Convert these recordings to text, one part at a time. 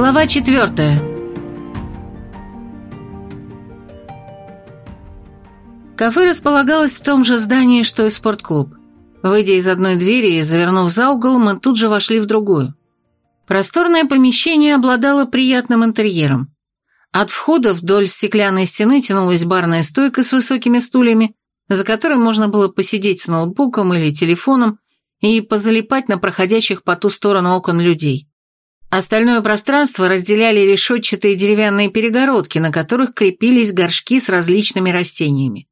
Глава четвертая. Кафе располагалось в том же здании, что и спортклуб. Выйдя из одной двери и завернув за угол, мы тут же вошли в другую. Просторное помещение обладало приятным интерьером. От входа вдоль стеклянной стены тянулась барная стойка с высокими стульями, за которой можно было посидеть с ноутбуком или телефоном и позалипать на проходящих по ту сторону окон людей. Остальное пространство разделяли решетчатые деревянные перегородки, на которых крепились горшки с различными растениями.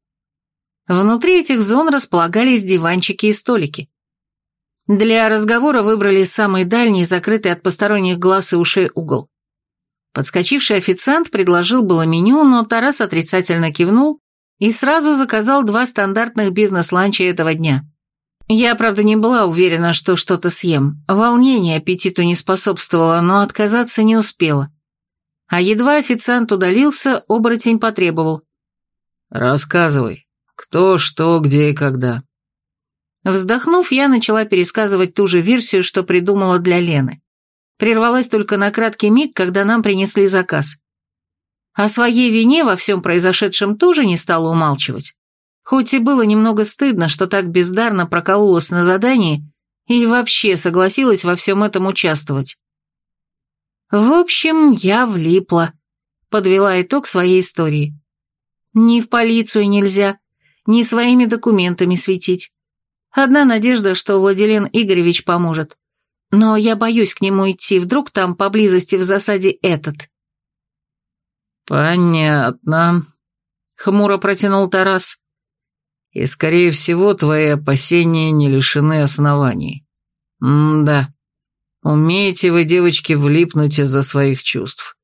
Внутри этих зон располагались диванчики и столики. Для разговора выбрали самый дальний, закрытый от посторонних глаз и ушей угол. Подскочивший официант предложил было меню, но Тарас отрицательно кивнул и сразу заказал два стандартных бизнес-ланча этого дня – я, правда, не была уверена, что что-то съем. Волнение аппетиту не способствовало, но отказаться не успела. А едва официант удалился, оборотень потребовал. «Рассказывай, кто, что, где и когда». Вздохнув, я начала пересказывать ту же версию, что придумала для Лены. Прервалась только на краткий миг, когда нам принесли заказ. О своей вине во всем произошедшем тоже не стала умалчивать. Хоть и было немного стыдно, что так бездарно прокололась на задании и вообще согласилась во всем этом участвовать. В общем, я влипла, подвела итог своей истории. Ни в полицию нельзя, ни своими документами светить. Одна надежда, что Владилен Игоревич поможет. Но я боюсь к нему идти, вдруг там поблизости в засаде этот. «Понятно», — хмуро протянул Тарас. И, скорее всего, твои опасения не лишены оснований. М-да. Умеете вы, девочки, влипнуть из-за своих чувств.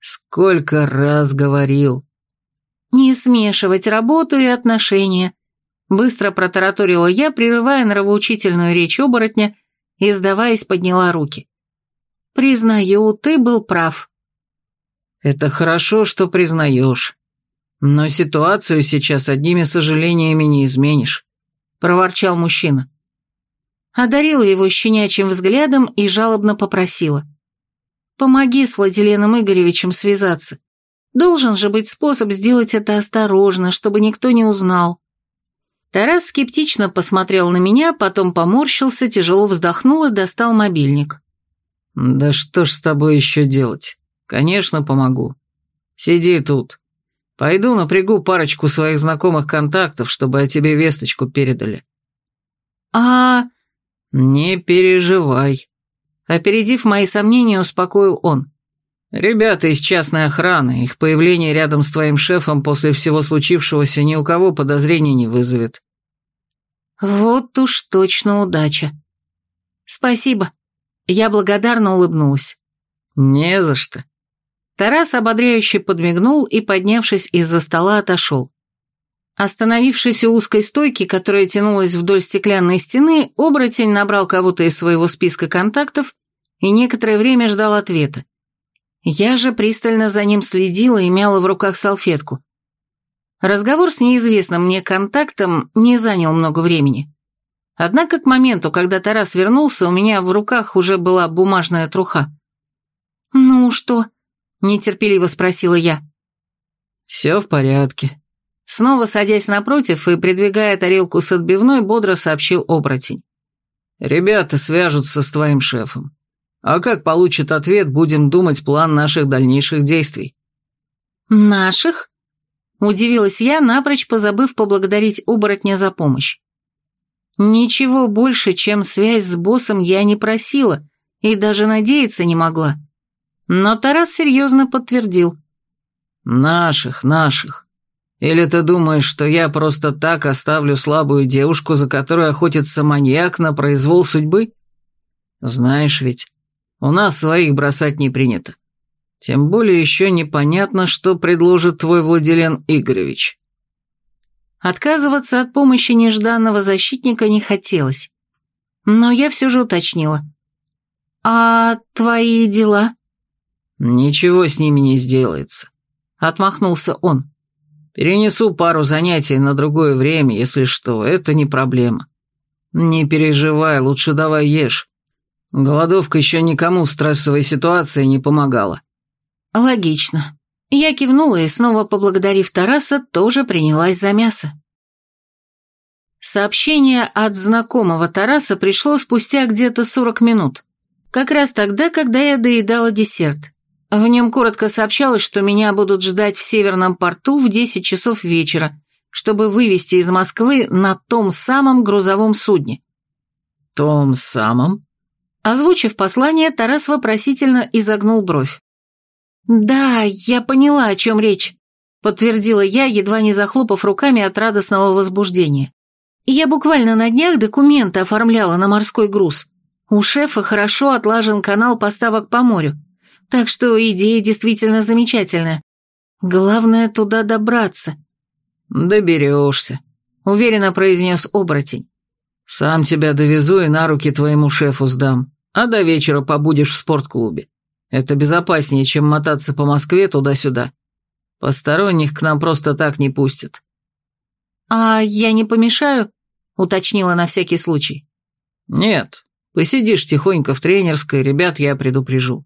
Сколько раз говорил. Не смешивать работу и отношения. Быстро протараторила я, прерывая нравоучительную речь оборотня и, сдаваясь, подняла руки. Признаю, ты был прав. Это хорошо, что признаешь. «Но ситуацию сейчас одними сожалениями не изменишь», — проворчал мужчина. Одарила его щенячьим взглядом и жалобно попросила. «Помоги с Владиленом Игоревичем связаться. Должен же быть способ сделать это осторожно, чтобы никто не узнал». Тарас скептично посмотрел на меня, потом поморщился, тяжело вздохнул и достал мобильник. «Да что ж с тобой еще делать? Конечно, помогу. Сиди тут. Пойду напрягу парочку своих знакомых контактов, чтобы о тебе весточку передали». «А...» «Не переживай». Опередив мои сомнения, успокоил он. «Ребята из частной охраны, их появление рядом с твоим шефом после всего случившегося ни у кого подозрений не вызовет». «Вот уж точно удача. Спасибо». Я благодарно улыбнулась. «Не за что. Тарас ободряюще подмигнул и, поднявшись из-за стола, отошел. Остановившись у узкой стойки, которая тянулась вдоль стеклянной стены, оборотень набрал кого-то из своего списка контактов и некоторое время ждал ответа. Я же пристально за ним следила и мяла в руках салфетку. Разговор с неизвестным мне контактом не занял много времени. Однако к моменту, когда Тарас вернулся, у меня в руках уже была бумажная труха. «Ну что?» Нетерпеливо спросила я. «Все в порядке». Снова садясь напротив и придвигая тарелку с отбивной, бодро сообщил оборотень. «Ребята свяжутся с твоим шефом. А как получат ответ, будем думать план наших дальнейших действий». «Наших?» Удивилась я, напрочь позабыв поблагодарить оборотня за помощь. Ничего больше, чем связь с боссом я не просила и даже надеяться не могла. Но Тарас серьезно подтвердил. «Наших, наших. Или ты думаешь, что я просто так оставлю слабую девушку, за которой охотится маньяк на произвол судьбы? Знаешь ведь, у нас своих бросать не принято. Тем более еще непонятно, что предложит твой Владилен Игоревич». Отказываться от помощи нежданного защитника не хотелось. Но я все же уточнила. «А твои дела?» «Ничего с ними не сделается», — отмахнулся он. «Перенесу пару занятий на другое время, если что, это не проблема. Не переживай, лучше давай ешь. Голодовка еще никому в стрессовой ситуации не помогала. Логично. Я кивнула и, снова поблагодарив Тараса, тоже принялась за мясо. Сообщение от знакомого Тараса пришло спустя где-то 40 минут. Как раз тогда, когда я доедала десерт. В нем коротко сообщалось, что меня будут ждать в Северном порту в 10 часов вечера, чтобы вывести из Москвы на том самом грузовом судне. «Том самом?» Озвучив послание, Тарас вопросительно изогнул бровь. «Да, я поняла, о чем речь», — подтвердила я, едва не захлопав руками от радостного возбуждения. «Я буквально на днях документы оформляла на морской груз. У шефа хорошо отлажен канал поставок по морю, так что идея действительно замечательная. Главное туда добраться». «Доберешься», — уверенно произнес оборотень. «Сам тебя довезу и на руки твоему шефу сдам, а до вечера побудешь в спортклубе. Это безопаснее, чем мотаться по Москве туда-сюда. Посторонних к нам просто так не пустят». «А я не помешаю?» — уточнила на всякий случай. «Нет, посидишь тихонько в тренерской, ребят я предупрежу».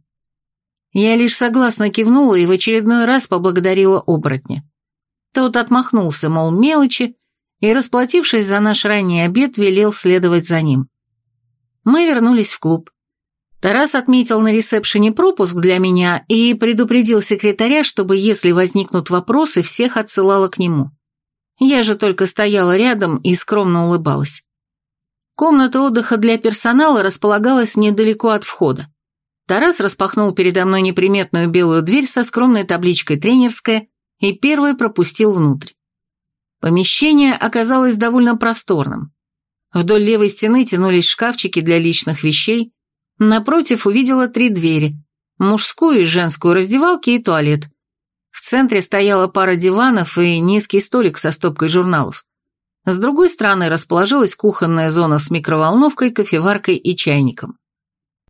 Я лишь согласно кивнула и в очередной раз поблагодарила оборотня. Тот отмахнулся, мол, мелочи, и, расплатившись за наш ранний обед, велел следовать за ним. Мы вернулись в клуб. Тарас отметил на ресепшене пропуск для меня и предупредил секретаря, чтобы, если возникнут вопросы, всех отсылала к нему. Я же только стояла рядом и скромно улыбалась. Комната отдыха для персонала располагалась недалеко от входа. Тарас распахнул передо мной неприметную белую дверь со скромной табличкой «Тренерская» и первый пропустил внутрь. Помещение оказалось довольно просторным. Вдоль левой стены тянулись шкафчики для личных вещей, Напротив увидела три двери – мужскую и женскую раздевалки и туалет. В центре стояла пара диванов и низкий столик со стопкой журналов. С другой стороны расположилась кухонная зона с микроволновкой, кофеваркой и чайником.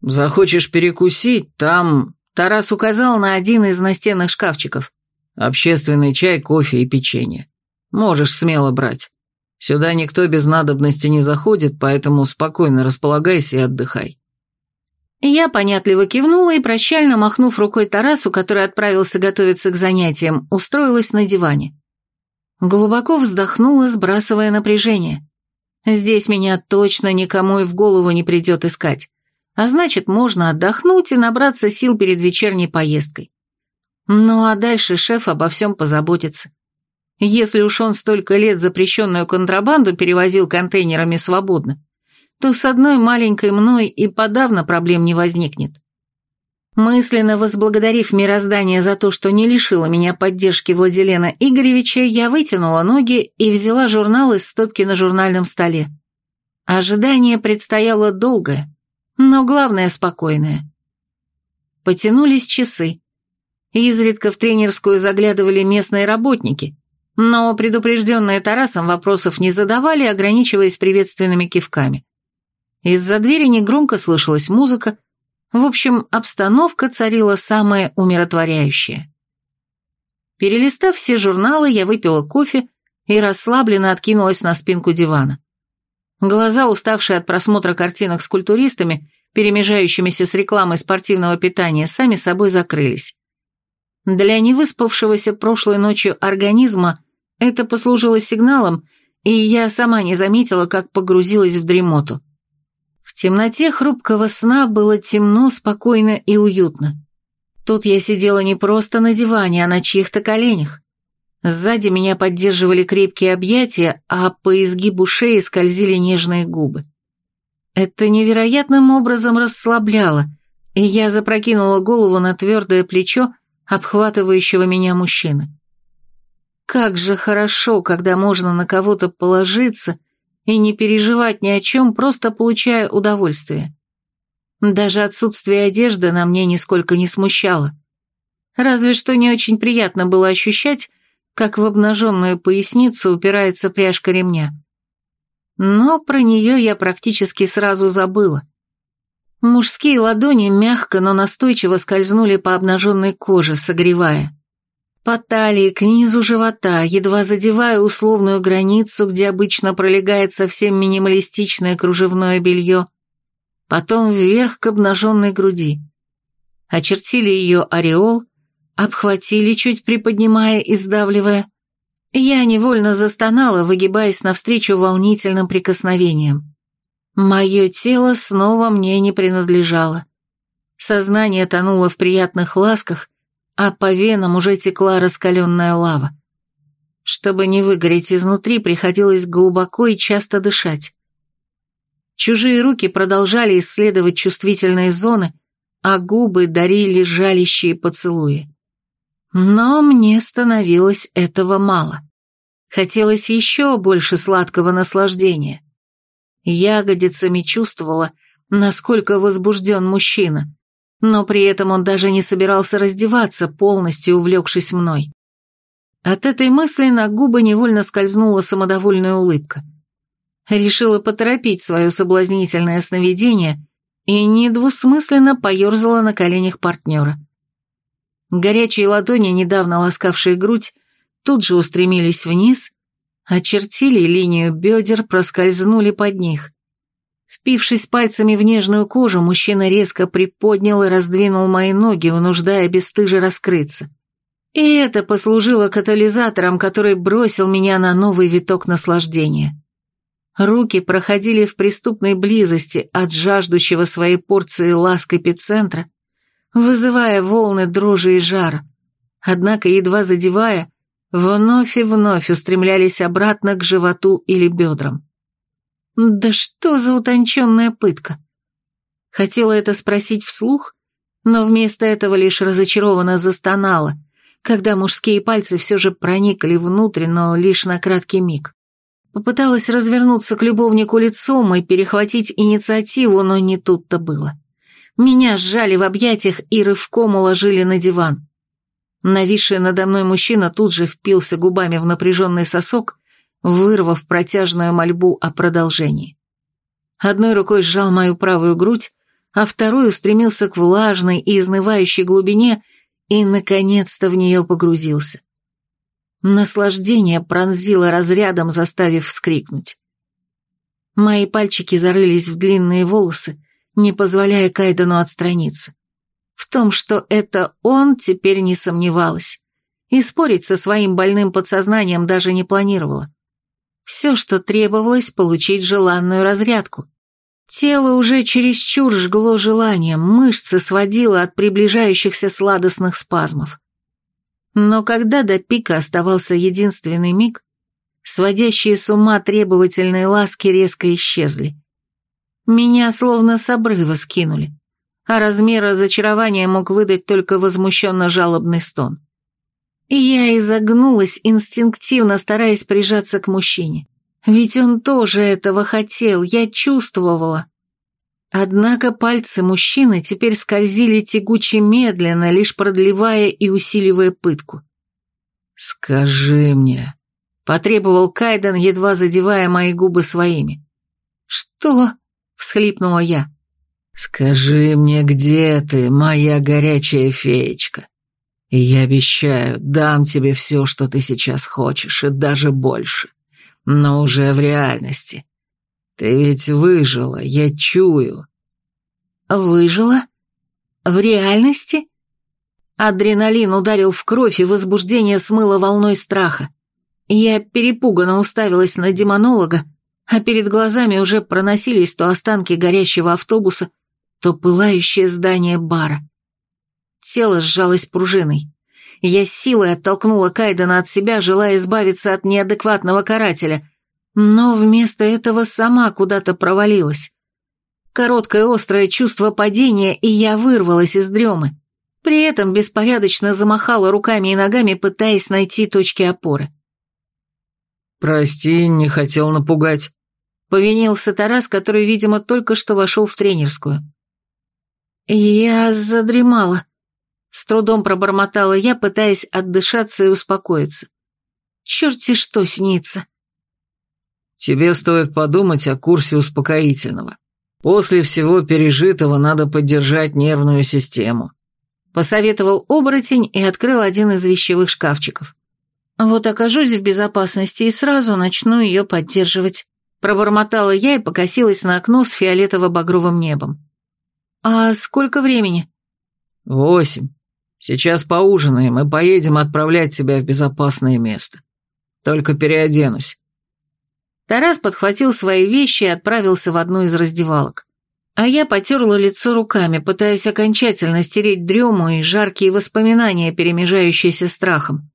«Захочешь перекусить, там...» Тарас указал на один из настенных шкафчиков. «Общественный чай, кофе и печенье. Можешь смело брать. Сюда никто без надобности не заходит, поэтому спокойно располагайся и отдыхай». Я понятливо кивнула и, прощально махнув рукой Тарасу, который отправился готовиться к занятиям, устроилась на диване. Глубоко вздохнула, сбрасывая напряжение. Здесь меня точно никому и в голову не придет искать, а значит, можно отдохнуть и набраться сил перед вечерней поездкой. Ну а дальше шеф обо всем позаботится. Если уж он столько лет запрещенную контрабанду перевозил контейнерами свободно, то с одной маленькой мной и подавно проблем не возникнет. Мысленно возблагодарив мироздание за то, что не лишило меня поддержки Владилена Игоревича, я вытянула ноги и взяла журнал из стопки на журнальном столе. Ожидание предстояло долгое, но главное – спокойное. Потянулись часы. Изредка в тренерскую заглядывали местные работники, но предупрежденные Тарасом вопросов не задавали, ограничиваясь приветственными кивками. Из-за двери негромко слышалась музыка. В общем, обстановка царила самая умиротворяющая. Перелистав все журналы, я выпила кофе и расслабленно откинулась на спинку дивана. Глаза, уставшие от просмотра картинок с культуристами, перемежающимися с рекламой спортивного питания, сами собой закрылись. Для невыспавшегося прошлой ночью организма это послужило сигналом, и я сама не заметила, как погрузилась в дремоту. В темноте хрупкого сна было темно, спокойно и уютно. Тут я сидела не просто на диване, а на чьих-то коленях. Сзади меня поддерживали крепкие объятия, а по изгибу шеи скользили нежные губы. Это невероятным образом расслабляло, и я запрокинула голову на твердое плечо обхватывающего меня мужчины. Как же хорошо, когда можно на кого-то положиться и не переживать ни о чем, просто получая удовольствие. Даже отсутствие одежды на мне нисколько не смущало. Разве что не очень приятно было ощущать, как в обнаженную поясницу упирается пряжка ремня. Но про нее я практически сразу забыла. Мужские ладони мягко, но настойчиво скользнули по обнаженной коже, согревая по талии к низу живота, едва задевая условную границу, где обычно пролегает совсем минималистичное кружевное белье. потом вверх к обнаженной груди. Очертили ее ореол, обхватили, чуть приподнимая и сдавливая. Я невольно застонала, выгибаясь навстречу волнительным прикосновениям. Мое тело снова мне не принадлежало. Сознание тонуло в приятных ласках, а по венам уже текла раскаленная лава. Чтобы не выгореть изнутри, приходилось глубоко и часто дышать. Чужие руки продолжали исследовать чувствительные зоны, а губы дарили жалящие поцелуи. Но мне становилось этого мало. Хотелось еще больше сладкого наслаждения. Ягодицами чувствовала, насколько возбужден мужчина, но при этом он даже не собирался раздеваться, полностью увлекшись мной. От этой мысли на губы невольно скользнула самодовольная улыбка. Решила поторопить свое соблазнительное сновидение и недвусмысленно поерзала на коленях партнера. Горячие ладони, недавно ласкавшие грудь, тут же устремились вниз, очертили линию бедер, проскользнули под них. Впившись пальцами в нежную кожу, мужчина резко приподнял и раздвинул мои ноги, вынуждая бесстыже раскрыться. И это послужило катализатором, который бросил меня на новый виток наслаждения. Руки проходили в преступной близости от жаждущего своей порции ласк эпицентра, вызывая волны дрожи и жара. Однако, едва задевая, вновь и вновь устремлялись обратно к животу или бедрам. Да что за утонченная пытка? Хотела это спросить вслух, но вместо этого лишь разочарованно застонала, когда мужские пальцы все же проникли внутрь, но лишь на краткий миг. Попыталась развернуться к любовнику лицом и перехватить инициативу, но не тут-то было. Меня сжали в объятиях и рывком уложили на диван. Нависший надо мной мужчина тут же впился губами в напряженный сосок, вырвав протяжную мольбу о продолжении. Одной рукой сжал мою правую грудь, а второй устремился к влажной и изнывающей глубине и, наконец-то, в нее погрузился. Наслаждение пронзило разрядом, заставив вскрикнуть. Мои пальчики зарылись в длинные волосы, не позволяя Кайдену отстраниться. В том, что это он, теперь не сомневалась. И спорить со своим больным подсознанием даже не планировала. Все, что требовалось, получить желанную разрядку. Тело уже чересчур жгло желанием, мышцы сводило от приближающихся сладостных спазмов. Но когда до пика оставался единственный миг, сводящие с ума требовательные ласки резко исчезли. Меня словно с обрыва скинули, а размер разочарования мог выдать только возмущенно-жалобный стон. Я изогнулась, инстинктивно стараясь прижаться к мужчине. Ведь он тоже этого хотел, я чувствовала. Однако пальцы мужчины теперь скользили тягуче медленно, лишь продлевая и усиливая пытку. «Скажи мне», — потребовал Кайден, едва задевая мои губы своими. «Что?» — всхлипнула я. «Скажи мне, где ты, моя горячая феечка? Я обещаю, дам тебе все, что ты сейчас хочешь, и даже больше» но уже в реальности. Ты ведь выжила, я чую». «Выжила? В реальности?» Адреналин ударил в кровь, и возбуждение смыло волной страха. Я перепуганно уставилась на демонолога, а перед глазами уже проносились то останки горящего автобуса, то пылающее здание бара. Тело сжалось пружиной. Я силой оттолкнула Кайдена от себя, желая избавиться от неадекватного карателя, но вместо этого сама куда-то провалилась. Короткое острое чувство падения, и я вырвалась из дремы. При этом беспорядочно замахала руками и ногами, пытаясь найти точки опоры. «Прости, не хотел напугать», — повинился Тарас, который, видимо, только что вошел в тренерскую. «Я задремала», с трудом пробормотала я, пытаясь отдышаться и успокоиться. Черти что снится. Тебе стоит подумать о курсе успокоительного. После всего пережитого надо поддержать нервную систему. Посоветовал оборотень и открыл один из вещевых шкафчиков. Вот окажусь в безопасности и сразу начну ее поддерживать. Пробормотала я и покосилась на окно с фиолетово-багровым небом. «А сколько времени?» «Восемь. Сейчас поужинаем и поедем отправлять тебя в безопасное место. Только переоденусь». Тарас подхватил свои вещи и отправился в одну из раздевалок. А я потерла лицо руками, пытаясь окончательно стереть дрему и жаркие воспоминания, перемежающиеся страхом.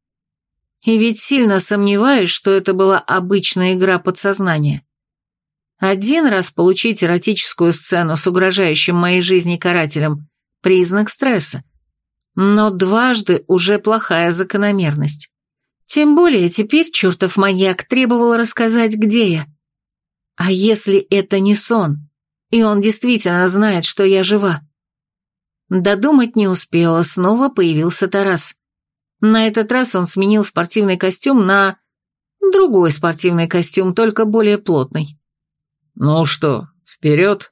И ведь сильно сомневаюсь, что это была обычная игра подсознания. Один раз получить эротическую сцену с угрожающим моей жизни карателем – признак стресса. Но дважды уже плохая закономерность. Тем более теперь чертов маньяк требовал рассказать, где я. А если это не сон? и он действительно знает, что я жива. Додумать не успела, снова появился Тарас. На этот раз он сменил спортивный костюм на... другой спортивный костюм, только более плотный. «Ну что, вперед?»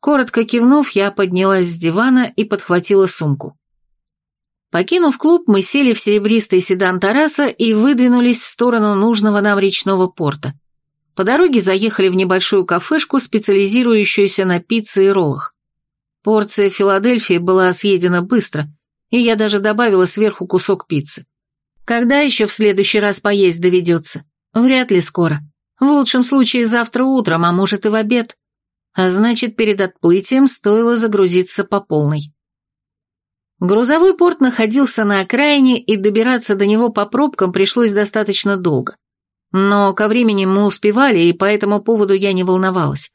Коротко кивнув, я поднялась с дивана и подхватила сумку. Покинув клуб, мы сели в серебристый седан Тараса и выдвинулись в сторону нужного нам речного порта. По дороге заехали в небольшую кафешку, специализирующуюся на пицце и роллах. Порция Филадельфии была съедена быстро, и я даже добавила сверху кусок пиццы. Когда еще в следующий раз поесть доведется? Вряд ли скоро. В лучшем случае завтра утром, а может и в обед. А значит, перед отплытием стоило загрузиться по полной. Грузовой порт находился на окраине, и добираться до него по пробкам пришлось достаточно долго. Но ко времени мы успевали, и по этому поводу я не волновалась.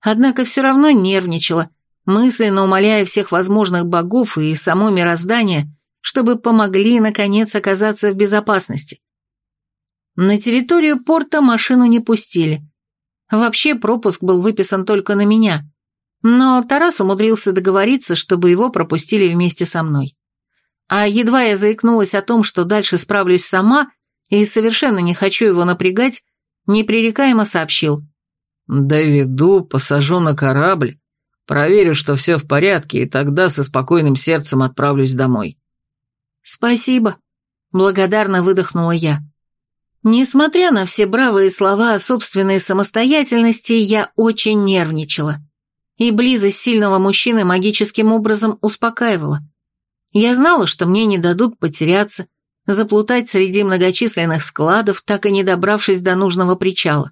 Однако все равно нервничала, мысленно умоляя всех возможных богов и само мироздание, чтобы помогли, наконец, оказаться в безопасности. На территорию порта машину не пустили. Вообще пропуск был выписан только на меня, но Тарас умудрился договориться, чтобы его пропустили вместе со мной. А едва я заикнулась о том, что дальше справлюсь сама, и совершенно не хочу его напрягать, непререкаемо сообщил. «Доведу, посажу на корабль, проверю, что все в порядке, и тогда со спокойным сердцем отправлюсь домой». «Спасибо», — благодарно выдохнула я. Несмотря на все бравые слова о собственной самостоятельности, я очень нервничала. И близость сильного мужчины магическим образом успокаивала. Я знала, что мне не дадут потеряться, заплутать среди многочисленных складов, так и не добравшись до нужного причала.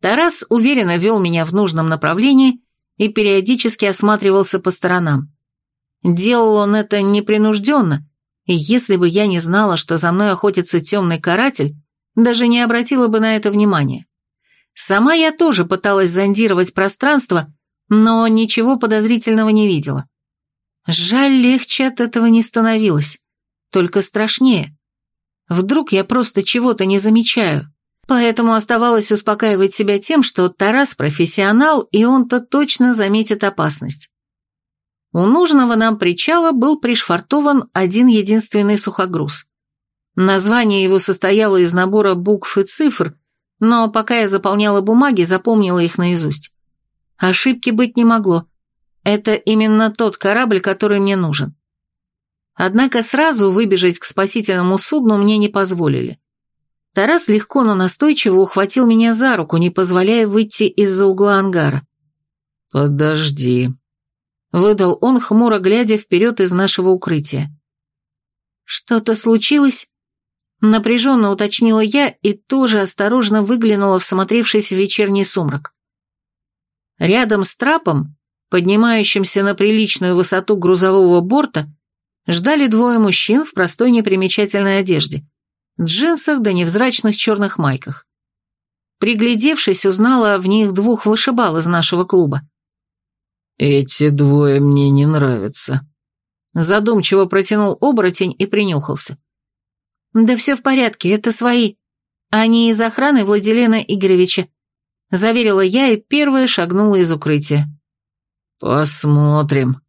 Тарас уверенно вел меня в нужном направлении и периодически осматривался по сторонам. Делал он это непринужденно, и если бы я не знала, что за мной охотится темный каратель, даже не обратила бы на это внимания. Сама я тоже пыталась зондировать пространство, но ничего подозрительного не видела. Жаль, легче от этого не становилось только страшнее. Вдруг я просто чего-то не замечаю. Поэтому оставалось успокаивать себя тем, что Тарас профессионал, и он-то точно заметит опасность. У нужного нам причала был пришвартован один единственный сухогруз. Название его состояло из набора букв и цифр, но пока я заполняла бумаги, запомнила их наизусть. Ошибки быть не могло. Это именно тот корабль, который мне нужен. Однако сразу выбежать к спасительному судну мне не позволили. Тарас легко, но настойчиво ухватил меня за руку, не позволяя выйти из-за угла ангара. «Подожди», — выдал он, хмуро глядя вперед из нашего укрытия. «Что-то случилось?» Напряженно уточнила я и тоже осторожно выглянула, всмотревшись в вечерний сумрак. Рядом с трапом, поднимающимся на приличную высоту грузового борта, ждали двое мужчин в простой непримечательной одежде, джинсах да невзрачных черных майках. Приглядевшись, узнала в них двух вышибал из нашего клуба. «Эти двое мне не нравятся», — задумчиво протянул оборотень и принюхался. «Да все в порядке, это свои. Они из охраны Владилена Игоревича», — заверила я и первая шагнула из укрытия. «Посмотрим»,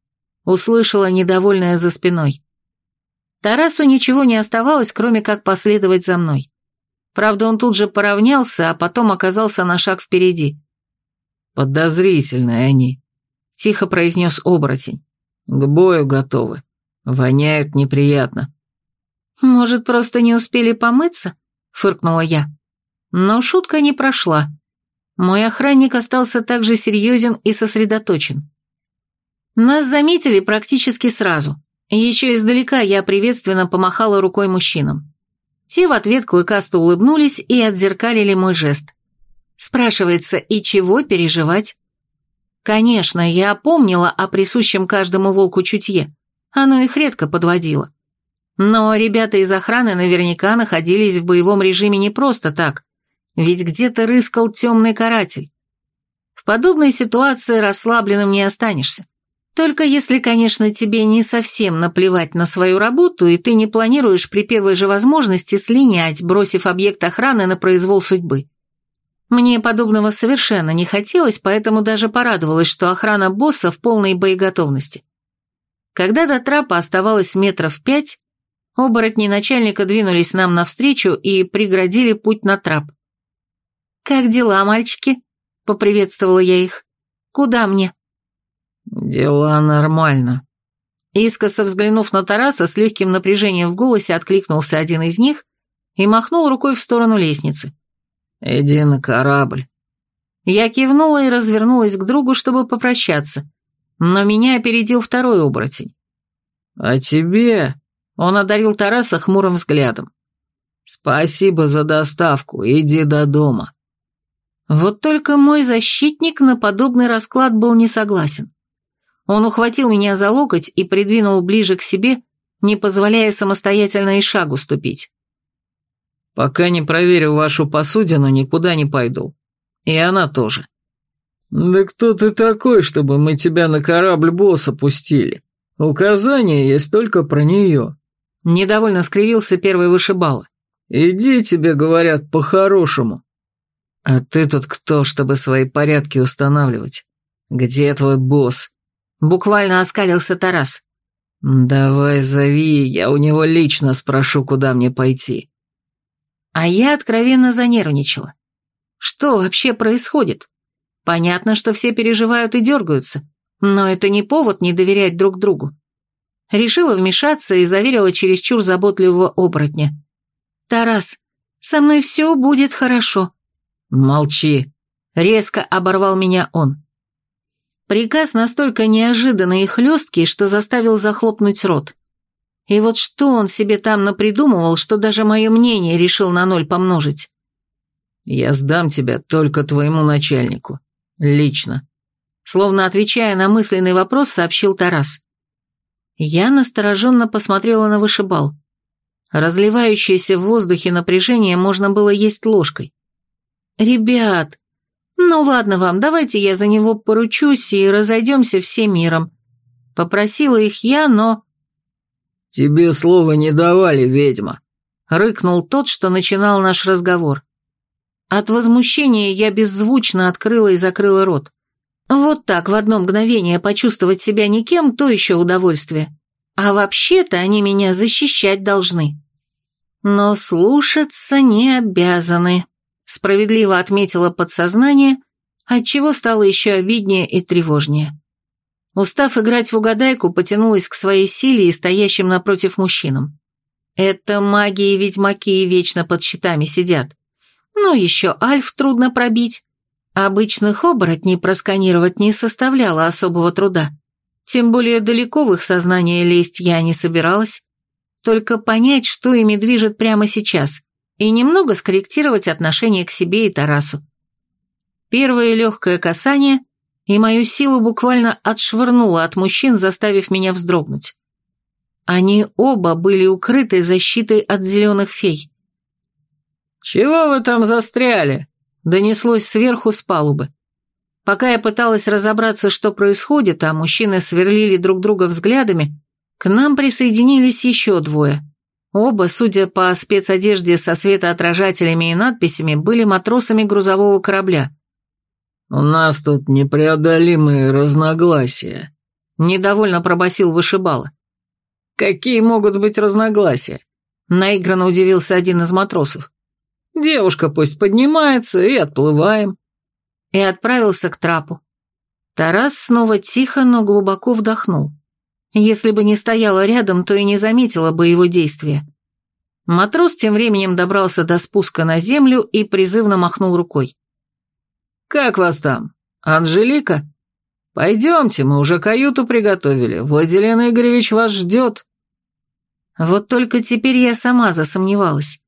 услышала недовольная за спиной. Тарасу ничего не оставалось, кроме как последовать за мной. Правда, он тут же поравнялся, а потом оказался на шаг впереди. «Подозрительные они», — тихо произнес оборотень. «К бою готовы. Воняют неприятно». «Может, просто не успели помыться?» — фыркнула я. Но шутка не прошла. Мой охранник остался также серьезен и сосредоточен. Нас заметили практически сразу. Еще издалека я приветственно помахала рукой мужчинам. Те в ответ клыкасто улыбнулись и отзеркалили мой жест. Спрашивается, и чего переживать? Конечно, я помнила о присущем каждому волку чутье. Оно их редко подводило. Но ребята из охраны наверняка находились в боевом режиме не просто так, ведь где-то рыскал темный каратель. В подобной ситуации расслабленным не останешься. Только если, конечно, тебе не совсем наплевать на свою работу, и ты не планируешь при первой же возможности слинять, бросив объект охраны на произвол судьбы. Мне подобного совершенно не хотелось, поэтому даже порадовалась, что охрана босса в полной боеготовности. Когда до трапа оставалось метров пять, оборотни начальника двинулись нам навстречу и преградили путь на трап. «Как дела, мальчики?» — поприветствовала я их. «Куда мне?» «Дела нормально». Искоса взглянув на Тараса, с легким напряжением в голосе откликнулся один из них и махнул рукой в сторону лестницы. «Иди на корабль». Я кивнула и развернулась к другу, чтобы попрощаться, но меня опередил второй оборотень. «А тебе...» — он одарил Тараса хмурым взглядом. «Спасибо за доставку, иди до дома». Вот только мой защитник на подобный расклад был не согласен. Он ухватил меня за локоть и придвинул ближе к себе, не позволяя самостоятельно и шагу ступить. «Пока не проверю вашу посудину, никуда не пойду. И она тоже». «Да кто ты такой, чтобы мы тебя на корабль босса пустили? Указания есть только про нее». Недовольно скривился первый вышибала. «Иди, тебе говорят, по-хорошему». «А ты тут кто, чтобы свои порядки устанавливать? Где твой босс?» Буквально оскалился Тарас. «Давай зови, я у него лично спрошу, куда мне пойти». А я откровенно занервничала. Что вообще происходит? Понятно, что все переживают и дергаются, но это не повод не доверять друг другу. Решила вмешаться и заверила чересчур заботливого оборотня. «Тарас, со мной все будет хорошо. «Молчи!» — резко оборвал меня он. Приказ настолько неожиданный и хлесткий, что заставил захлопнуть рот. И вот что он себе там напридумывал, что даже мое мнение решил на ноль помножить. «Я сдам тебя только твоему начальнику. Лично». Словно отвечая на мысленный вопрос, сообщил Тарас. Я настороженно посмотрела на вышибал. Разливающееся в воздухе напряжение можно было есть ложкой. «Ребят, ну ладно вам, давайте я за него поручусь и разойдемся все миром». Попросила их я, но... «Тебе слова не давали, ведьма», — рыкнул тот, что начинал наш разговор. От возмущения я беззвучно открыла и закрыла рот. Вот так в одно мгновение почувствовать себя никем — то еще удовольствие. А вообще-то они меня защищать должны. Но слушаться не обязаны справедливо отметила подсознание, отчего стало еще обиднее и тревожнее. Устав играть в угадайку, потянулась к своей силе и стоящим напротив мужчинам. Это маги и ведьмаки вечно под щитами сидят. Ну, еще альф трудно пробить. Обычных оборотней просканировать не составляло особого труда. Тем более далеко в их сознание лезть я не собиралась. Только понять, что ими движет прямо сейчас и немного скорректировать отношение к себе и Тарасу. Первое легкое касание, и мою силу буквально отшвырнуло от мужчин, заставив меня вздрогнуть. Они оба были укрыты защитой от зеленых фей. «Чего вы там застряли?» — донеслось сверху с палубы. Пока я пыталась разобраться, что происходит, а мужчины сверлили друг друга взглядами, к нам присоединились еще двое — Оба, судя по спецодежде со светоотражателями и надписями, были матросами грузового корабля. «У нас тут непреодолимые разногласия», — недовольно пробасил вышибала. «Какие могут быть разногласия?» — наигранно удивился один из матросов. «Девушка пусть поднимается, и отплываем». И отправился к трапу. Тарас снова тихо, но глубоко вдохнул. Если бы не стояла рядом, то и не заметила бы его действия. Матрос тем временем добрался до спуска на землю и призывно махнул рукой. «Как вас там? Анжелика? Пойдемте, мы уже каюту приготовили. Владилен Игоревич вас ждет». Вот только теперь я сама засомневалась.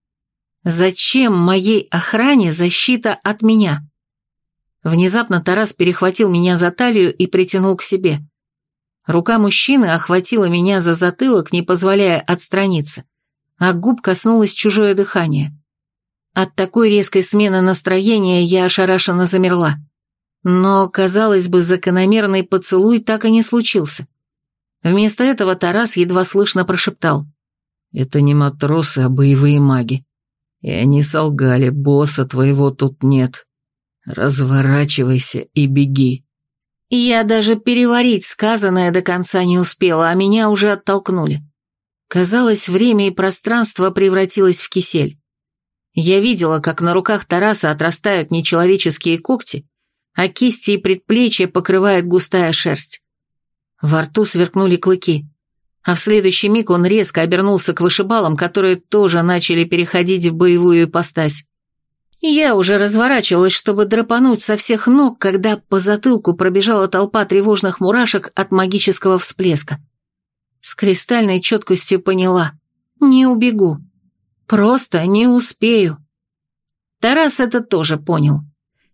Зачем моей охране защита от меня? Внезапно Тарас перехватил меня за талию и притянул к себе. Рука мужчины охватила меня за затылок, не позволяя отстраниться, а губ коснулось чужое дыхание. От такой резкой смены настроения я ошарашенно замерла. Но, казалось бы, закономерный поцелуй так и не случился. Вместо этого Тарас едва слышно прошептал. «Это не матросы, а боевые маги. И они солгали, босса твоего тут нет. Разворачивайся и беги». Я даже переварить сказанное до конца не успела, а меня уже оттолкнули. Казалось, время и пространство превратилось в кисель. Я видела, как на руках Тараса отрастают нечеловеческие когти, а кисти и предплечья покрывает густая шерсть. Во рту сверкнули клыки, а в следующий миг он резко обернулся к вышибалам, которые тоже начали переходить в боевую ипостась. Я уже разворачивалась, чтобы драпануть со всех ног, когда по затылку пробежала толпа тревожных мурашек от магического всплеска. С кристальной четкостью поняла. Не убегу. Просто не успею. Тарас это тоже понял.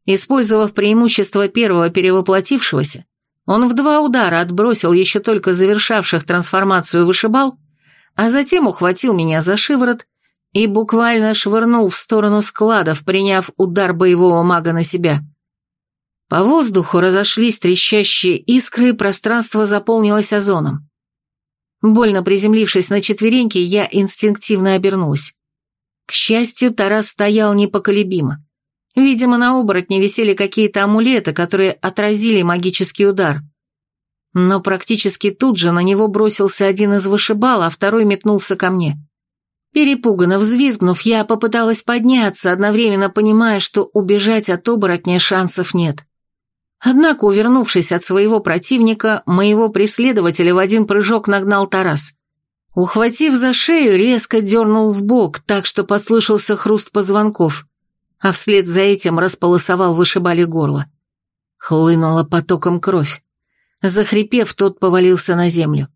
Использовав преимущество первого перевоплотившегося, он в два удара отбросил еще только завершавших трансформацию вышибал, а затем ухватил меня за шиворот и буквально швырнул в сторону складов, приняв удар боевого мага на себя. По воздуху разошлись трещащие искры, и пространство заполнилось озоном. Больно приземлившись на четвереньки, я инстинктивно обернулась. К счастью, Тарас стоял непоколебимо. Видимо, на оборотне висели какие-то амулеты, которые отразили магический удар. Но практически тут же на него бросился один из вышибал, а второй метнулся ко мне. Перепуганно взвизгнув, я попыталась подняться, одновременно понимая, что убежать от оборотня шансов нет. Однако, увернувшись от своего противника, моего преследователя в один прыжок нагнал Тарас. Ухватив за шею, резко дернул в бок, так что послышался хруст позвонков, а вслед за этим располосовал вышибали горло. Хлынула потоком кровь. Захрипев, тот повалился на землю.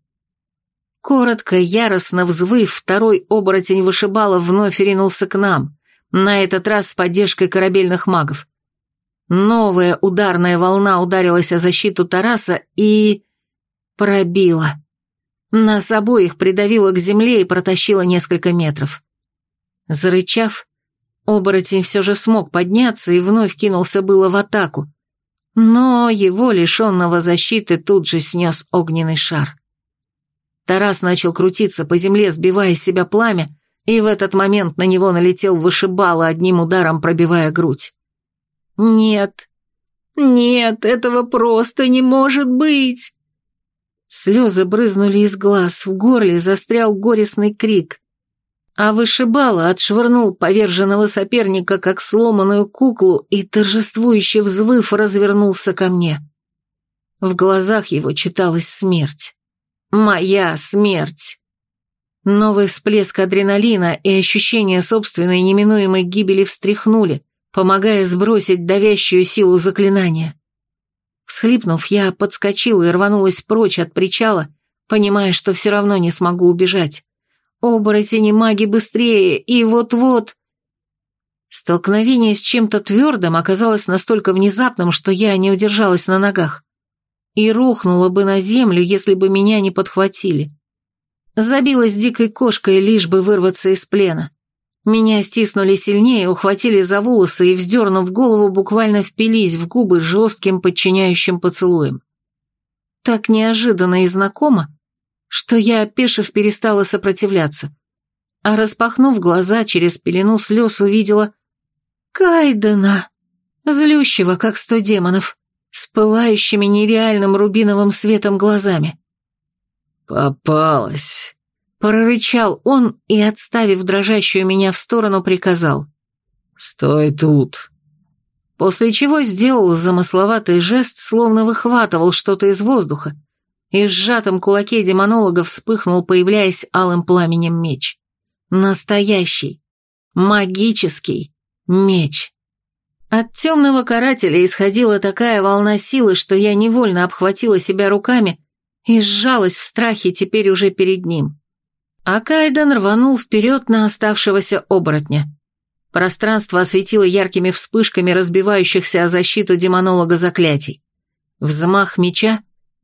Коротко, яростно взвыв, второй оборотень вышибала вновь ринулся к нам, на этот раз с поддержкой корабельных магов. Новая ударная волна ударилась о защиту Тараса и... пробила. Нас обоих придавило к земле и протащило несколько метров. Зарычав, оборотень все же смог подняться и вновь кинулся было в атаку, но его, лишенного защиты, тут же снес огненный шар. Тарас начал крутиться по земле, сбивая с себя пламя, и в этот момент на него налетел вышибало, одним ударом пробивая грудь. «Нет, нет, этого просто не может быть!» Слезы брызнули из глаз, в горле застрял горестный крик. А вышибало отшвырнул поверженного соперника, как сломанную куклу, и, торжествующе взвыв, развернулся ко мне. В глазах его читалась смерть. Моя смерть. Новый всплеск адреналина и ощущение собственной неминуемой гибели встряхнули, помогая сбросить давящую силу заклинания. Всхлипнув, я подскочила и рванулась прочь от причала, понимая, что все равно не смогу убежать. Оборотени маги быстрее, и вот-вот... Столкновение с чем-то твердым оказалось настолько внезапным, что я не удержалась на ногах и рухнула бы на землю, если бы меня не подхватили. Забилась дикой кошкой, лишь бы вырваться из плена. Меня стиснули сильнее, ухватили за волосы и, вздернув голову, буквально впились в губы жестким подчиняющим поцелуем. Так неожиданно и знакомо, что я, опешив, перестала сопротивляться, а распахнув глаза, через пелену слез увидела Кайдена, злющего, как сто демонов с пылающими нереальным рубиновым светом глазами. «Попалась!» — прорычал он и, отставив дрожащую меня в сторону, приказал. «Стой тут!» После чего сделал замысловатый жест, словно выхватывал что-то из воздуха, и в сжатом кулаке демонолога вспыхнул, появляясь алым пламенем меч. Настоящий, магический меч. От темного карателя исходила такая волна силы, что я невольно обхватила себя руками и сжалась в страхе теперь уже перед ним. А Кайден рванул вперед на оставшегося оборотня. Пространство осветило яркими вспышками разбивающихся о защиту демонолога заклятий. Взмах меча,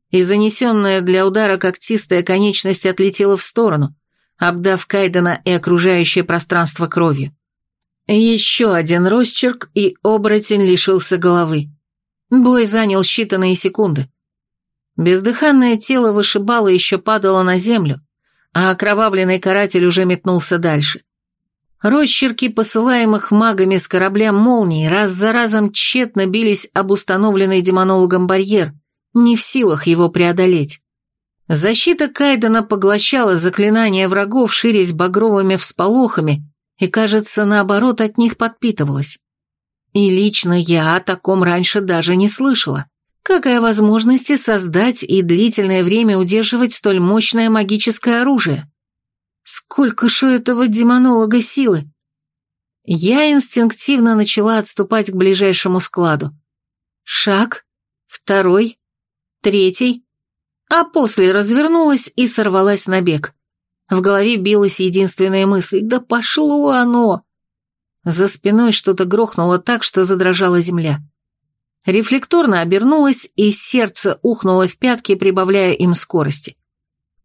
и занесенная для удара когтистая конечность отлетела в сторону, обдав Кайдена и окружающее пространство кровью. Еще один росчерк, и оборотень лишился головы. Бой занял считанные секунды. Бездыханное тело вышибало еще падало на землю, а окровавленный каратель уже метнулся дальше. Росчерки, посылаемых магами с корабля молнии, раз за разом тщетно бились об установленный демонологом барьер, не в силах его преодолеть. Защита Кайдена поглощала заклинания врагов, ширясь багровыми всполохами, и, кажется, наоборот, от них подпитывалась. И лично я о таком раньше даже не слышала. Как и о возможности создать и длительное время удерживать столь мощное магическое оружие. Сколько ж у этого демонолога силы? Я инстинктивно начала отступать к ближайшему складу. Шаг, второй, третий, а после развернулась и сорвалась на бег. В голове билась единственная мысль «Да пошло оно!» За спиной что-то грохнуло так, что задрожала земля. Рефлекторно обернулась, и сердце ухнуло в пятки, прибавляя им скорости.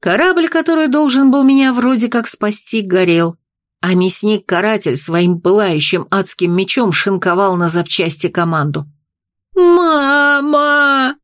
Корабль, который должен был меня вроде как спасти, горел, а мясник-каратель своим пылающим адским мечом шинковал на запчасти команду. «Мама!»